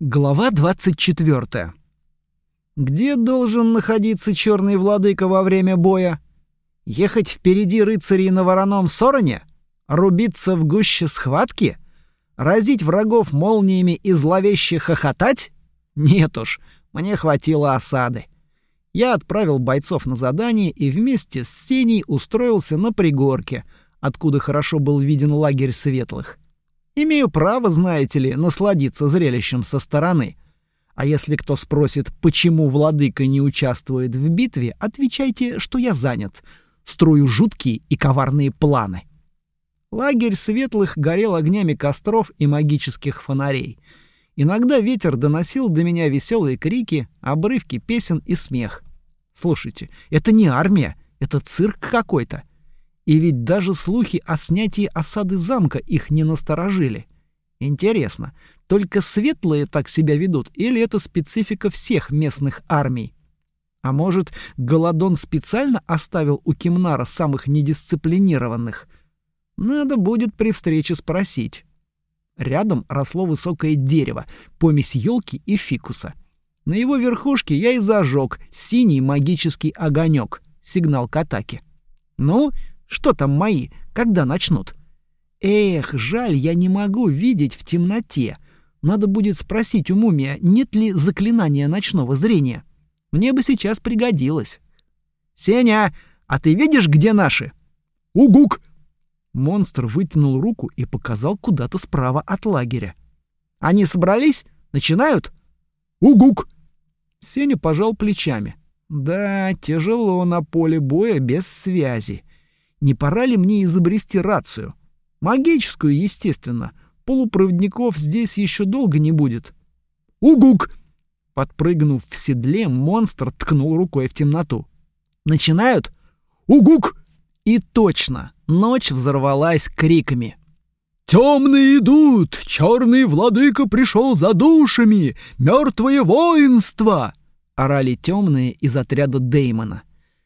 Глава 24. Где должен находиться черный владыка во время боя? Ехать впереди рыцарей на вороном сороне? Рубиться в гуще схватки? Разить врагов молниями и зловеще хохотать? Нет уж, мне хватило осады. Я отправил бойцов на задание и вместе с Сеней устроился на пригорке, откуда хорошо был виден лагерь светлых. Имею право, знаете ли, насладиться зрелищем со стороны. А если кто спросит, почему владыка не участвует в битве, отвечайте, что я занят, строю жуткие и коварные планы. Лагерь светлых горел огнями костров и магических фонарей. Иногда ветер доносил до меня веселые крики, обрывки песен и смех. Слушайте, это не армия, это цирк какой-то. И ведь даже слухи о снятии осады замка их не насторожили. Интересно, только светлые так себя ведут или это специфика всех местных армий? А может, Голодон специально оставил у Кимнара самых недисциплинированных? Надо будет при встрече спросить. Рядом росло высокое дерево, помесь елки и фикуса. На его верхушке я и зажег синий магический огонек, сигнал к атаке. Ну, что там мои? Когда начнут? Эх, жаль, я не могу видеть в темноте. Надо будет спросить у мумия, нет ли заклинания ночного зрения. Мне бы сейчас пригодилось. Сеня, а ты видишь, где наши? Угук! Монстр вытянул руку и показал куда-то справа от лагеря. Они собрались? Начинают? Угук! Сеня пожал плечами. Да, тяжело на поле боя без связи. Не пора ли мне изобрести рацию? Магическую, естественно. Полупроводников здесь еще долго не будет. Угук! Подпрыгнув в седле, монстр ткнул рукой в темноту. Начинают? Угук! И точно, ночь взорвалась криками. «Темные идут! Черный владыка пришел за душами! Мертвое воинство!» — орали темные из отряда Деймона.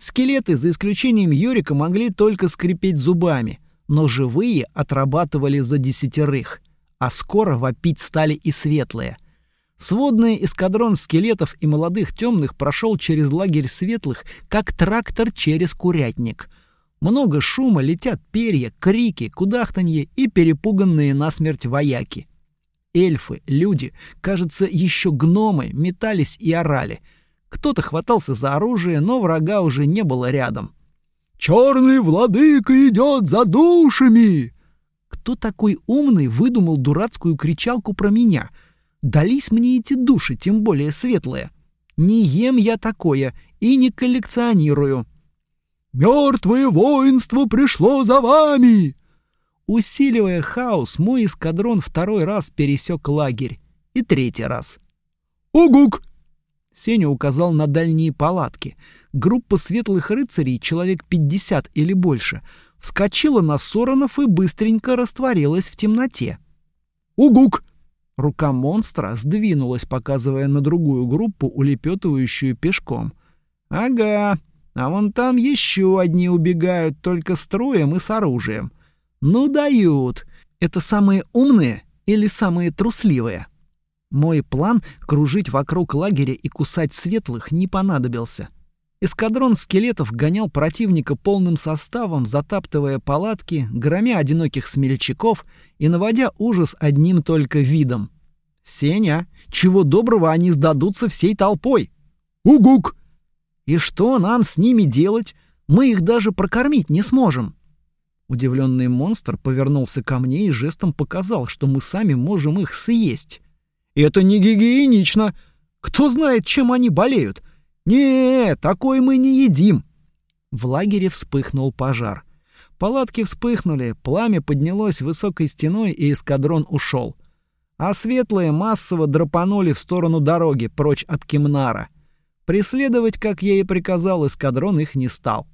Скелеты, за исключением Юрика, могли только скрипеть зубами, но живые отрабатывали за десятерых, а скоро вопить стали и светлые. Сводный эскадрон скелетов и молодых темных прошел через лагерь светлых, как трактор через курятник. Много шума, летят перья, крики, кудахтанье и перепуганные насмерть вояки. Эльфы, люди, кажется, еще гномы метались и орали — кто-то хватался за оружие, но врага уже не было рядом. «Черный владыка идет за душами!» Кто такой умный выдумал дурацкую кричалку про меня? Дались мне эти души, тем более светлые. Не ем я такое и не коллекционирую. «Мертвое воинство пришло за вами!» Усиливая хаос, мой эскадрон второй раз пересек лагерь. И третий раз. «Угук! Сеня указал на дальние палатки. Группа светлых рыцарей, человек 50 или больше, вскочила на Соронов и быстренько растворилась в темноте. «Угук!» Рука монстра сдвинулась, показывая на другую группу, улепетывающую пешком. «Ага, а вон там еще одни убегают, только строем и с оружием. Ну дают. Это самые умные или самые трусливые?» Мой план кружить вокруг лагеря и кусать светлых не понадобился. Эскадрон скелетов гонял противника полным составом, затаптывая палатки, громя одиноких смельчаков и наводя ужас одним только видом. «Сеня, чего доброго они сдадутся всей толпой!» «Угук!» «И что нам с ними делать? Мы их даже прокормить не сможем!» Удивленный монстр повернулся ко мне и жестом показал, что мы сами можем их съесть. Это не гигиенично. Кто знает, чем они болеют? Не, такой мы не едим. В лагере вспыхнул пожар. Палатки вспыхнули, пламя поднялось высокой стеной, и эскадрон ушел. А светлые массово драпанули в сторону дороги, прочь от Кимнара. Преследовать, как я и приказал, эскадрон их не стал.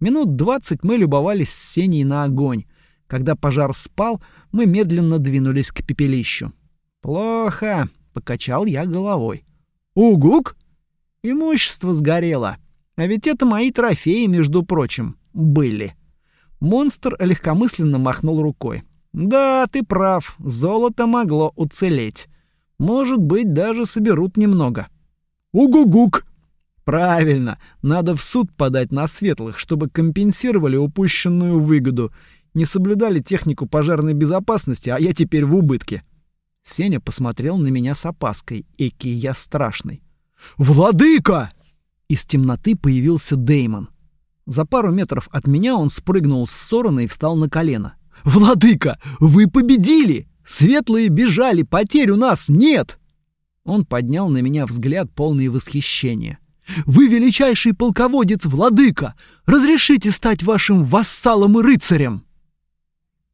Минут двадцать мы любовались Сеней на огонь. Когда пожар спал, мы медленно двинулись к пепелищу. «Плохо», — покачал я головой. «Угук?» «Имущество сгорело. А ведь это мои трофеи, между прочим, были». Монстр легкомысленно махнул рукой. «Да, ты прав, золото могло уцелеть. Может быть, даже соберут немного. Угу-гук! Правильно, надо в суд подать на светлых, чтобы компенсировали упущенную выгоду. Не соблюдали технику пожарной безопасности, а я теперь в убытке. Сеня посмотрел на меня с опаской. Эки я страшный. «Владыка!» Из темноты появился Деймон. За пару метров от меня он спрыгнул с сорона и встал на колено. «Владыка, вы победили! Светлые бежали, потерь у нас нет!» Он поднял на меня взгляд полный восхищения. «Вы величайший полководец, владыка! Разрешите стать вашим вассалом и рыцарем!»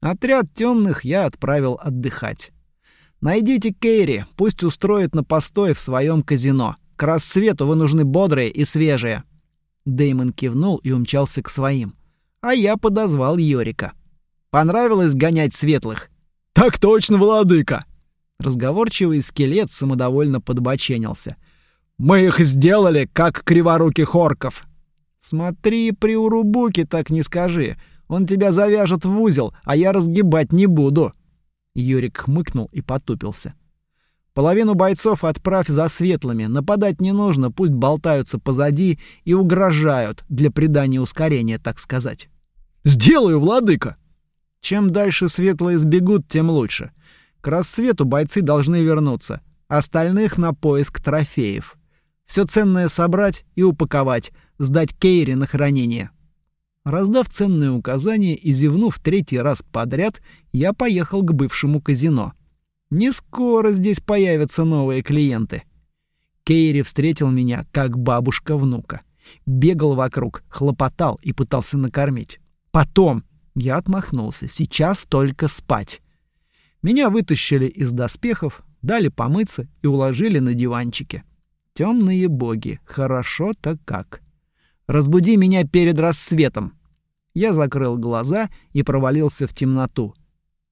Отряд темных я отправил отдыхать. Найдите Кейри, пусть устроит на постой в своем казино. К рассвету вы нужны бодрые и свежие. Деймон кивнул и умчался к своим. А я подозвал Йорика. Понравилось гонять светлых? Так точно, владыка. Разговорчивый скелет самодовольно подбоченился. Мы их сделали, как криворуких орков. Смотри, при Урубуке так не скажи. Он тебя завяжет в узел, а я разгибать не буду. Юрик хмыкнул и потупился. Половину бойцов отправь за светлыми. Нападать не нужно, пусть болтаются позади и угрожают для придания ускорения, так сказать. Сделаю, владыка. Чем дальше светлые сбегут, тем лучше. К рассвету бойцы должны вернуться, остальных на поиск трофеев. Все ценное собрать и упаковать, сдать Кейри на хранение. Раздав ценные указания и зевнув третий раз подряд, я поехал к бывшему казино. Не скоро здесь появятся новые клиенты. Кейри встретил меня как бабушка внука. Бегал вокруг, хлопотал и пытался накормить. Потом я отмахнулся. Сейчас только спать. Меня вытащили из доспехов, дали помыться и уложили на диванчике. Темные боги, хорошо-то как. Разбуди меня перед рассветом. Я закрыл глаза и провалился в темноту.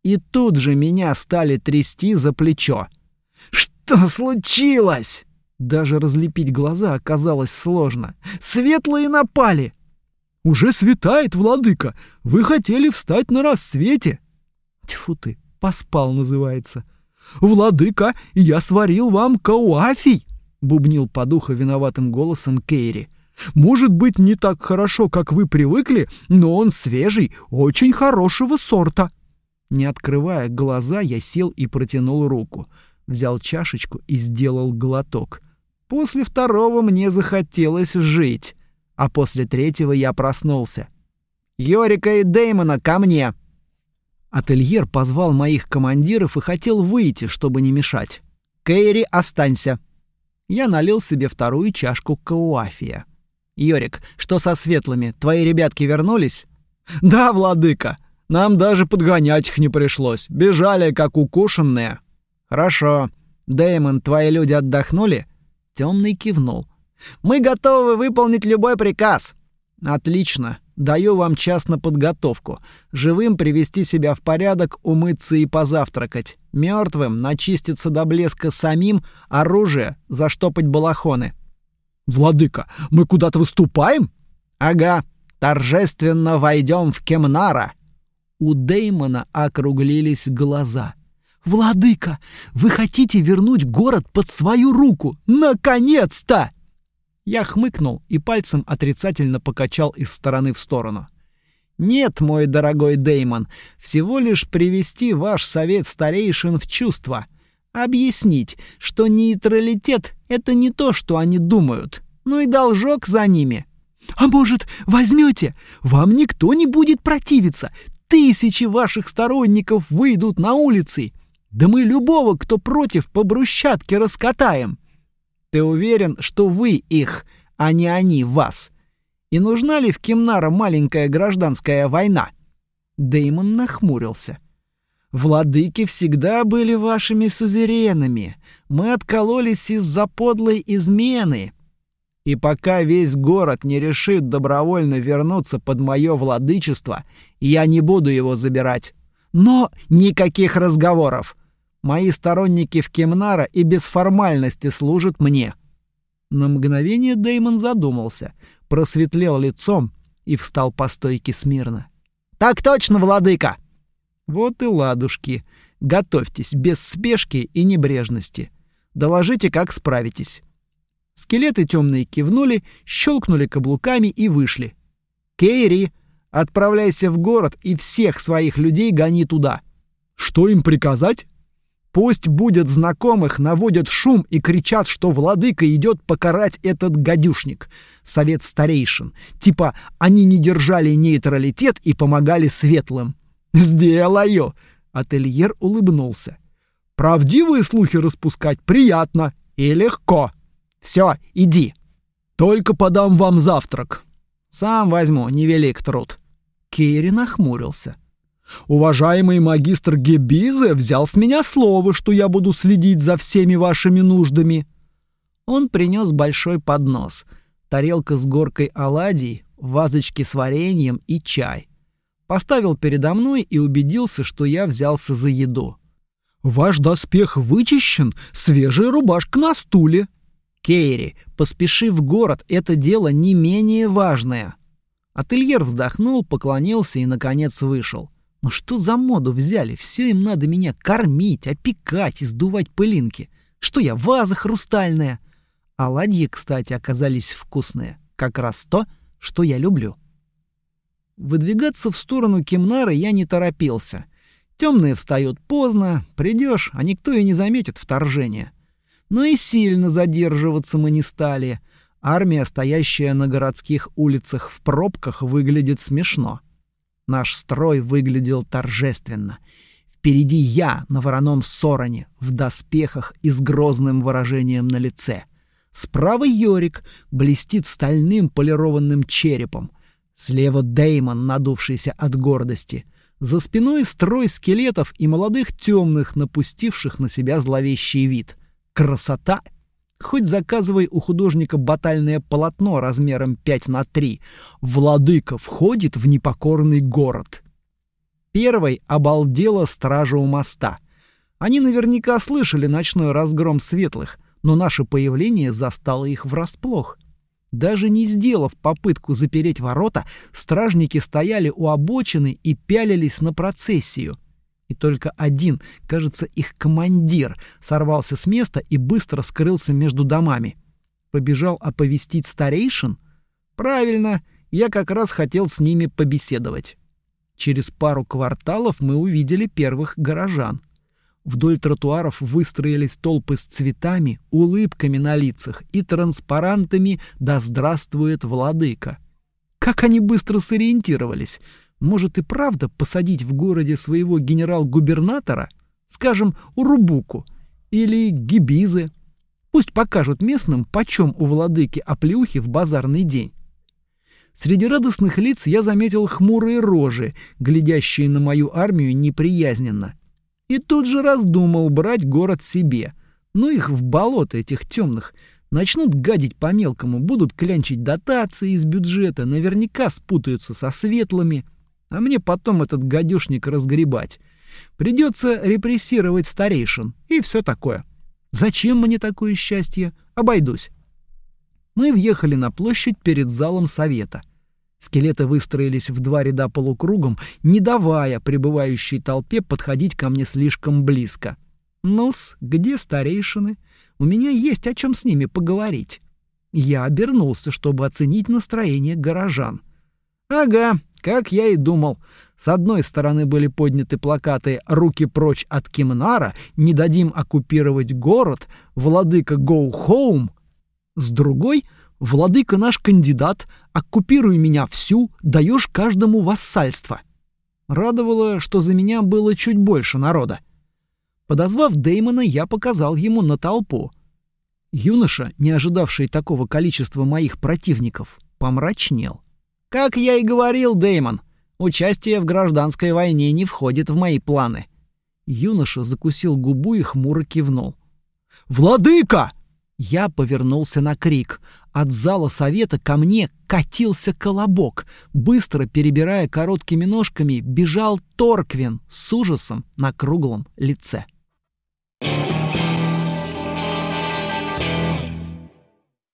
И тут же меня стали трясти за плечо. Что случилось? Даже разлепить глаза оказалось сложно. Светлые напали. Уже светает, владыка. Вы хотели встать на рассвете. Тьфу ты, поспал называется. Владыка, я сварил вам кауафий, бубнил по духу виноватым голосом Кейри. Может быть, не так хорошо, как вы привыкли, но он свежий, очень хорошего сорта. Не открывая глаза, я сел и протянул руку, взял чашечку и сделал глоток. После второго мне захотелось жить, а после третьего я проснулся. Йорика и Деймона ко мне. Ательер позвал моих командиров и хотел выйти, чтобы не мешать. Кейри, останься. Я налил себе вторую чашку кауафия. Йорик, что со светлыми? Твои ребятки вернулись? Да, владыка. Нам даже подгонять их не пришлось. Бежали как укушенные. Хорошо. Дэймон, твои люди отдохнули? Темный кивнул. Мы готовы выполнить любой приказ. Отлично. Даю вам час на подготовку. Живым привести себя в порядок, умыться и позавтракать. Мертвым начиститься до блеска самим, оружие заштопать балахоны. «Владыка, мы куда-то выступаем?» «Ага, торжественно войдем в Кемнара». У Деймона округлились глаза. «Владыка, вы хотите вернуть город под свою руку? Наконец-то!» Я хмыкнул и пальцем отрицательно покачал из стороны в сторону. «Нет, мой дорогой Деймон, всего лишь привести ваш совет старейшин в чувство» объяснить, что нейтралитет — это не то, что они думают, ну и должок за ними. А может, возьмете? Вам никто не будет противиться. Тысячи ваших сторонников выйдут на улицы. Да мы любого, кто против, по брусчатке раскатаем. Ты уверен, что вы их, а не они вас? И нужна ли в Кимнара маленькая гражданская война? Деймон нахмурился. — Владыки всегда были вашими сузеренами. Мы откололись из-за подлой измены. И пока весь город не решит добровольно вернуться под мое владычество, я не буду его забирать. Но никаких разговоров. Мои сторонники в Кемнара и без формальности служат мне. На мгновение Деймон задумался, просветлел лицом и встал по стойке смирно. Так точно, владыка. Вот и ладушки. Готовьтесь без спешки и небрежности. Доложите, как справитесь». Скелеты темные кивнули, щелкнули каблуками и вышли. «Кейри, отправляйся в город и всех своих людей гони туда». «Что им приказать?» Пусть будет знакомых, наводят шум и кричат, что владыка идет покарать этот гадюшник. Совет старейшин. Типа они не держали нейтралитет и помогали светлым. «Сделаю!» — ательер улыбнулся. «Правдивые слухи распускать приятно и легко. Все, иди. Только подам вам завтрак». «Сам возьму, невелик труд». Кейри нахмурился. Уважаемый магистр Гебизе взял с меня слово, что я буду следить за всеми вашими нуждами. Он принес большой поднос, тарелка с горкой оладий, вазочки с вареньем и чай. Поставил передо мной и убедился, что я взялся за еду. Ваш доспех вычищен, свежая рубашка на стуле. Кейри, поспеши в город, это дело не менее важное. Ательер вздохнул, поклонился и наконец вышел. Ну что за моду взяли? Все им надо меня кормить, опекать и сдувать пылинки. Что я, ваза хрустальная? Оладьи, кстати, оказались вкусные. Как раз то, что я люблю. Выдвигаться в сторону Кемнара я не торопился. Темные встают поздно, придешь, а никто и не заметит вторжения. Но и сильно задерживаться мы не стали. Армия, стоящая на городских улицах в пробках, выглядит смешно. Наш строй выглядел торжественно. Впереди я на вороном сороне, в доспехах и с грозным выражением на лице. Справа Йорик блестит стальным полированным черепом. Слева Деймон, надувшийся от гордости. За спиной строй скелетов и молодых темных, напустивших на себя зловещий вид. Красота Хоть заказывай у художника батальное полотно размером 5 на 3. Владыка входит в непокорный город. Первой обалдела стража у моста. Они наверняка слышали ночной разгром светлых, но наше появление застало их врасплох. Даже не сделав попытку запереть ворота, стражники стояли у обочины и пялились на процессию — и только один, кажется, их командир, сорвался с места и быстро скрылся между домами. Побежал оповестить старейшин? Правильно, я как раз хотел с ними побеседовать. Через пару кварталов мы увидели первых горожан. Вдоль тротуаров выстроились толпы с цветами, улыбками на лицах и транспарантами «Да здравствует владыка!». Как они быстро сориентировались — может и правда посадить в городе своего генерал-губернатора, скажем, Урубуку или Гибизы. Пусть покажут местным, почем у владыки оплеухи в базарный день. Среди радостных лиц я заметил хмурые рожи, глядящие на мою армию неприязненно. И тут же раздумал брать город себе. Ну их в болото этих темных. Начнут гадить по-мелкому, будут клянчить дотации из бюджета, наверняка спутаются со светлыми – а мне потом этот гадюшник разгребать. Придется репрессировать старейшин и все такое. Зачем мне такое счастье? Обойдусь. Мы въехали на площадь перед залом совета. Скелеты выстроились в два ряда полукругом, не давая пребывающей толпе подходить ко мне слишком близко. Нос, где старейшины? У меня есть о чем с ними поговорить. Я обернулся, чтобы оценить настроение горожан. Ага, как я и думал. С одной стороны были подняты плакаты «Руки прочь от Кимнара», «Не дадим оккупировать город», «Владыка go home», с другой «Владыка наш кандидат, оккупируй меня всю, даешь каждому вассальство». Радовало, что за меня было чуть больше народа. Подозвав Деймона, я показал ему на толпу. Юноша, не ожидавший такого количества моих противников, помрачнел. Как я и говорил, Деймон, участие в гражданской войне не входит в мои планы. Юноша закусил губу и хмуро кивнул. Владыка! Я повернулся на крик. От зала совета ко мне катился колобок. Быстро перебирая короткими ножками, бежал Торквин с ужасом на круглом лице. Thank you.